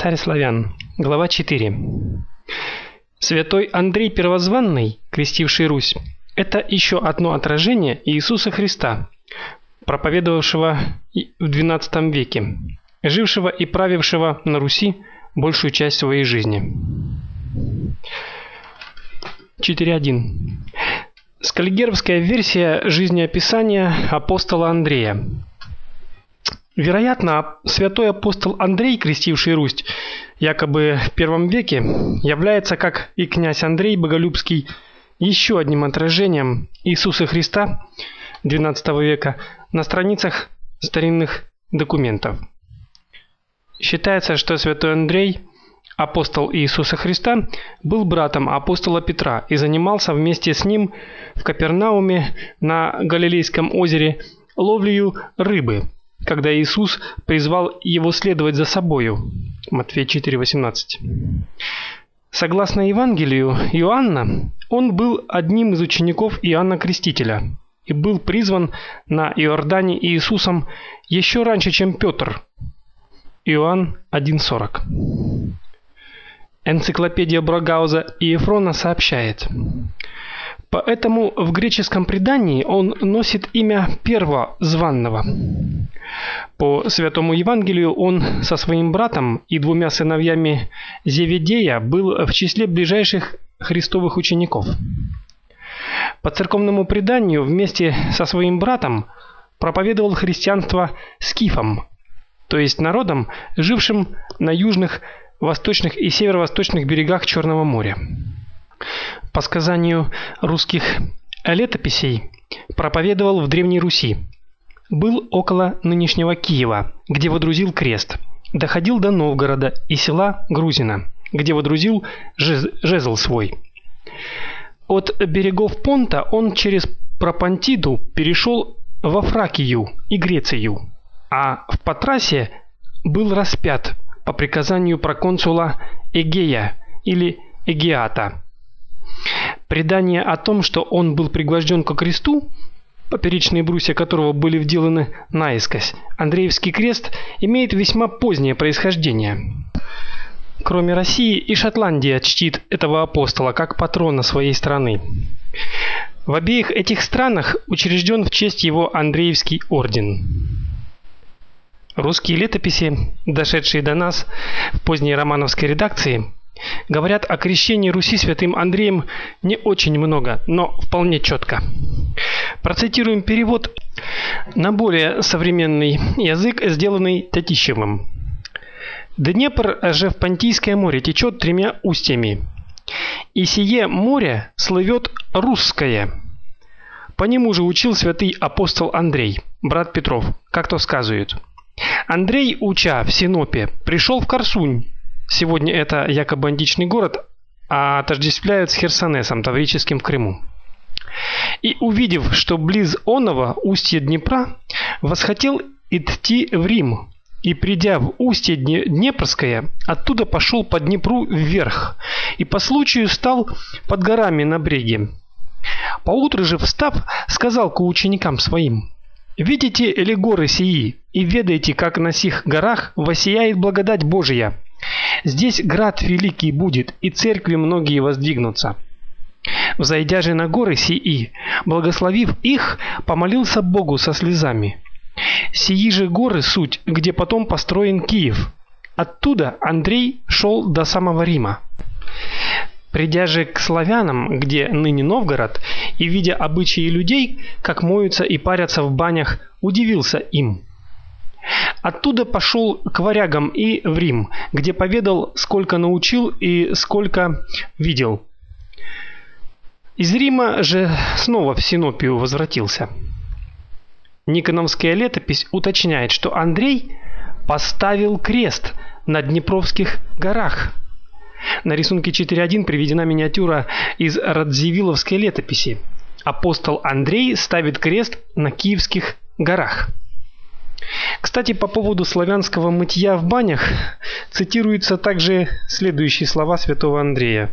Царь славян. Глава 4. Святой Андрей Первозванный, крестивший Русь, это еще одно отражение Иисуса Христа, проповедовавшего в XII веке, жившего и правившего на Руси большую часть своей жизни. 4.1. Скальгеровская версия жизнеописания апостола Андрея. Вероятно, святой апостол Андрей, крестивший Русь, якобы в первом веке, является, как и князь Андрей Боголюбский, еще одним отражением Иисуса Христа XII века на страницах старинных документов. Считается, что святой Андрей, апостол Иисуса Христа, был братом апостола Петра и занимался вместе с ним в Капернауме на Галилейском озере ловлею рыбы – когда Иисус призвал его следовать за собою. Матфея 4:18. Согласно Евангелию Иоанна, он был одним из учеников Иоанна Крестителя и был призван на Иордане Иисусом еще раньше, чем Петр. Иоанн 1:40. Энциклопедия Брогауза и Ефрона сообщает: Поэтому в греческом предании он носит имя первого званного. По Святому Евангелию он со своим братом и двумя сыновьями Зеведея был в числе ближайших христовых учеников. По церковному преданию вместе со своим братом проповедовал христианство скифам, то есть народам, жившим на южных, восточных и северо-восточных берегах Черного моря. По сказанию русских летописей, проповедовал в Древней Руси. Был около нынешнего Киева, где водрузил крест. Доходил до Новгорода и села Грузина, где водрузил жезл свой. От берегов Понта он через Пропантиду перешел во Фракию и Грецию, а в Патрасе был распят по приказанию проконсула Эгея или Эгеата. Предание о том, что он был пригвожден ко кресту, поперечные брусья которого были вделаны наискось, Андреевский крест имеет весьма позднее происхождение. Кроме России и Шотландия чтит этого апостола как патрона своей страны. В обеих этих странах учрежден в честь его Андреевский орден. Русские летописи, дошедшие до нас в поздней романовской редакции, Говорят о крещении Руси святым Андреем не очень много, но вполне четко. Процитируем перевод на более современный язык, сделанный Татищевым. Днепр же в Понтийское море течет тремя устьями. И сие море слывет русское. По нему же учил святый апостол Андрей, брат Петров, как то сказывают. Андрей, уча в Синопе, пришел в Корсунь, Сегодня это якобы античный город, а отождествляют с Херсонесом, Таврическим в Крыму. И увидев, что близ оного устья Днепра, восхотел идти в Рим, и придя в устье Днепрское, оттуда пошел по Днепру вверх, и по случаю стал под горами на бреге. Поутру же встав, сказал к ученикам своим: Видите ли горы сии, и ведайте, как на сих горах воссияет благодать Божия. Здесь град великий будет, и церкви многие воздвигнутся. Взойдя же на горы сии, благословив их, помолился Богу со слезами. Сии же горы суть, где потом построен Киев. Оттуда Андрей шел до самого Рима. Придя же к славянам, где ныне Новгород, и видя обычаи людей, как моются и парятся в банях, удивился им. Оттуда пошел к варягам и в Рим, где поведал, сколько научил и сколько видел. Из Рима же снова в Синопию возвратился. Никоновская летопись уточняет, что Андрей поставил крест на Днепровских горах. На рисунке 4.1 приведена миниатюра из Радзивилловской летописи. Апостол Андрей ставит крест на Киевских горах. Кстати, по поводу славянского мытья в банях цитируются также следующие слова святого Андрея.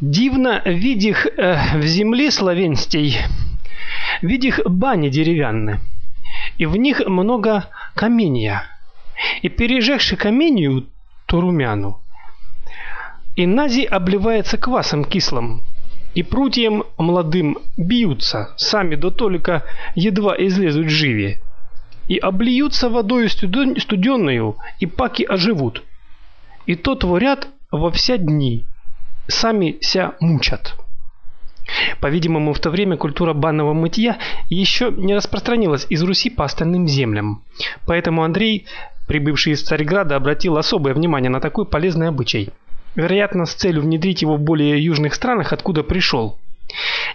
Дивно видих э, в земле славянстей, видих бани деревянные, и в них много каменья, И пережегши каменью, то румяну. И нази обливается квасом кислым, и прутьем молодым бьются, сами до только едва излезут живи, и обльются водою студенную, и паки оживут. И то творят во вся дни, сами ся мучат. По-видимому, в то время культура банного мытья еще не распространилась из Руси по остальным землям. Поэтому Андрей, прибывший из Царьграда, обратил особое внимание на такой полезный обычай. Вероятно, с целью внедрить его в более южных странах, откуда пришел.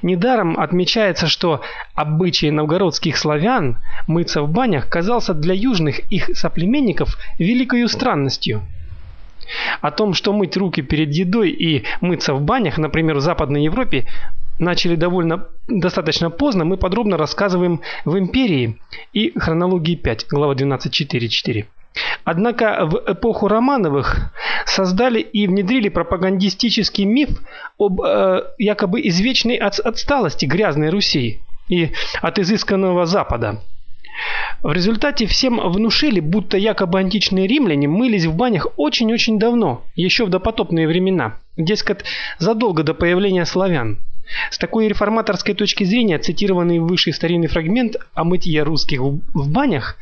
Недаром отмечается, что обычай новгородских славян мыться в банях казался для южных их соплеменников великой странностью. О том, что мыть руки перед едой и мыться в банях, например, в Западной Европе, начали довольно достаточно поздно, мы подробно рассказываем в Империи и Хронологии 5, глава 12.4.4. Однако в эпоху Романовых создали и внедрили пропагандистический миф об э, якобы извечной от отсталости грязной Руси и от изысканного Запада. В результате всем внушили, будто якобы античные римляне мылись в банях очень-очень давно, еще в допотопные времена, дескать, задолго до появления славян. С такой реформаторской точки зрения цитированный выше старинный фрагмент о мытье русских в банях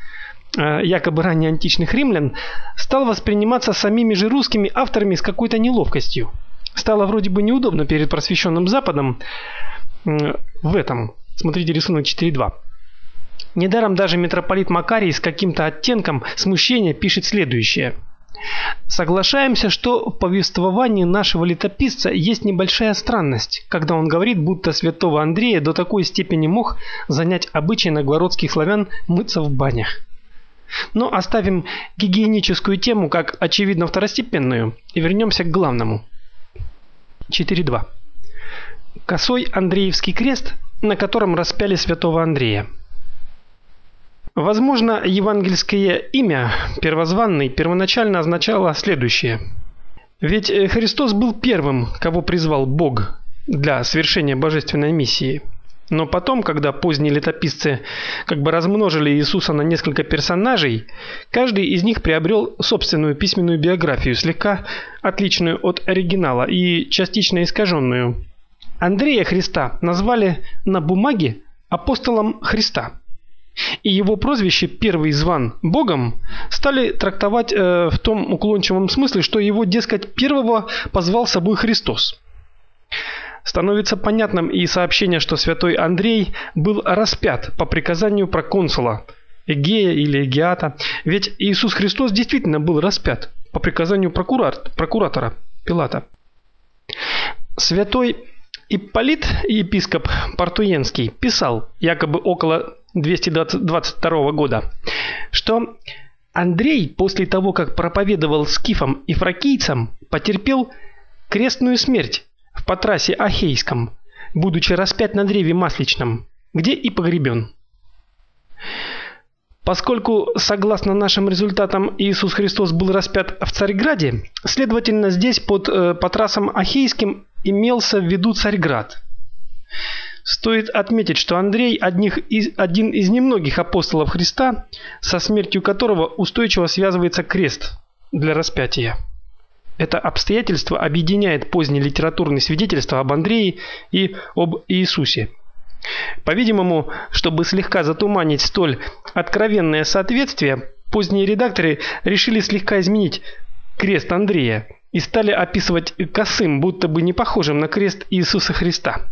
э, якобы ранее античных римлян стал восприниматься самими же русскими авторами с какой-то неловкостью. Стало вроде бы неудобно перед просвещенным Западом в этом. Смотрите рисунок 4.2. Недаром даже митрополит Макарий с каким-то оттенком смущения пишет следующее: Соглашаемся, что в повествовании нашего летописца есть небольшая странность, когда он говорит, будто святого Андрея до такой степени мог занять обычай новгородских славян мыться в банях. Но оставим гигиеническую тему как очевидно второстепенную и вернемся к главному. 4.2. Косой Андреевский крест, на котором распяли святого Андрея. Возможно, евангельское имя первозванный первоначально означало следующее: ведь э, Христос был первым, кого призвал Бог для совершения божественной миссии. Но потом, когда поздние летописцы как бы размножили Иисуса на несколько персонажей, каждый из них приобрел собственную письменную биографию, слегка отличную от оригинала и частично искаженную. Андрея Христа назвали на бумаге апостолом Христа и его прозвище «Первый зван Богом» стали трактовать э, в том уклончивом смысле, что его, дескать, первого позвал с собой Христос. Становится понятным и сообщение, что святой Андрей был распят по приказанию проконсула Эгея или Эгиата, ведь Иисус Христос действительно был распят по приказанию прокурат, прокуратора Пилата. Святой Ипполит, епископ Портуенский, писал, якобы около 222 года, что Андрей после того, как проповедовал скифам и фракийцам, потерпел крестную смерть в Патрасе Ахейском, будучи распят на древе масличном, где и погребен. Поскольку, согласно нашим результатам, Иисус Христос был распят в Царьграде, следовательно, здесь под э, Патрасом Ахейским имелся в виду Царьград. Стоит отметить, что Андрей одних из, один из немногих апостолов Христа, со смертью которого устойчиво связывается крест для распятия. Это обстоятельство объединяет поздние литературные свидетельства об Андрее и об Иисусе. По-видимому, чтобы слегка затуманить столь откровенное соответствие, поздние редакторы решили слегка изменить крест Андрея и стали описывать косым, будто бы не похожим на крест Иисуса Христа.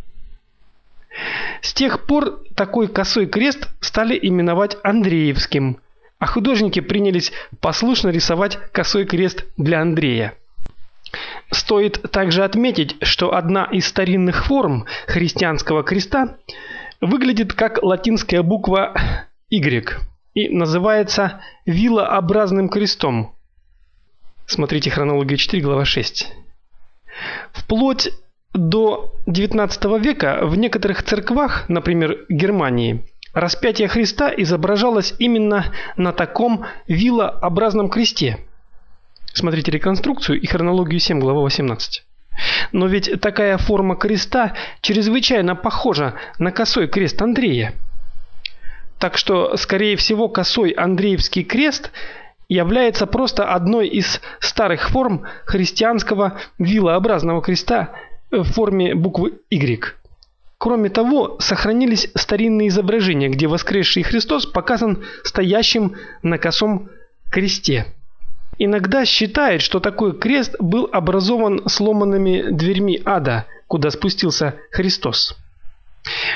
С тех пор такой косой крест стали именовать Андреевским, а художники принялись послушно рисовать косой крест для Андрея. Стоит также отметить, что одна из старинных форм христианского креста выглядит как латинская буква Y и называется вилообразным крестом. Смотрите хронологию 4, глава 6. Вплоть до XIX века в некоторых церквах, например, Германии, распятие Христа изображалось именно на таком вилообразном кресте. Смотрите реконструкцию и хронологию 7, глава 18. Но ведь такая форма креста чрезвычайно похожа на косой крест Андрея. Так что, скорее всего, косой Андреевский крест является просто одной из старых форм христианского вилообразного креста в форме буквы Y. Кроме того, сохранились старинные изображения, где воскресший Христос показан стоящим на косом кресте. Иногда считают, что такой крест был образован сломанными дверьми ада, куда спустился Христос.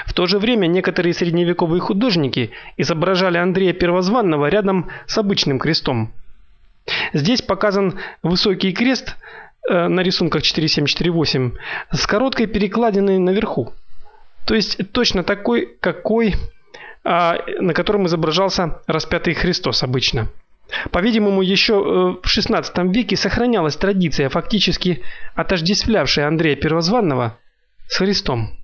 В то же время некоторые средневековые художники изображали Андрея Первозванного рядом с обычным крестом. Здесь показан высокий крест на рисунках 4748 с короткой перекладиной наверху. То есть точно такой, какой а, на котором изображался распятый Христос обычно. По-видимому, еще э, в XVI веке сохранялась традиция, фактически отождествлявшая Андрея Первозванного с Христом.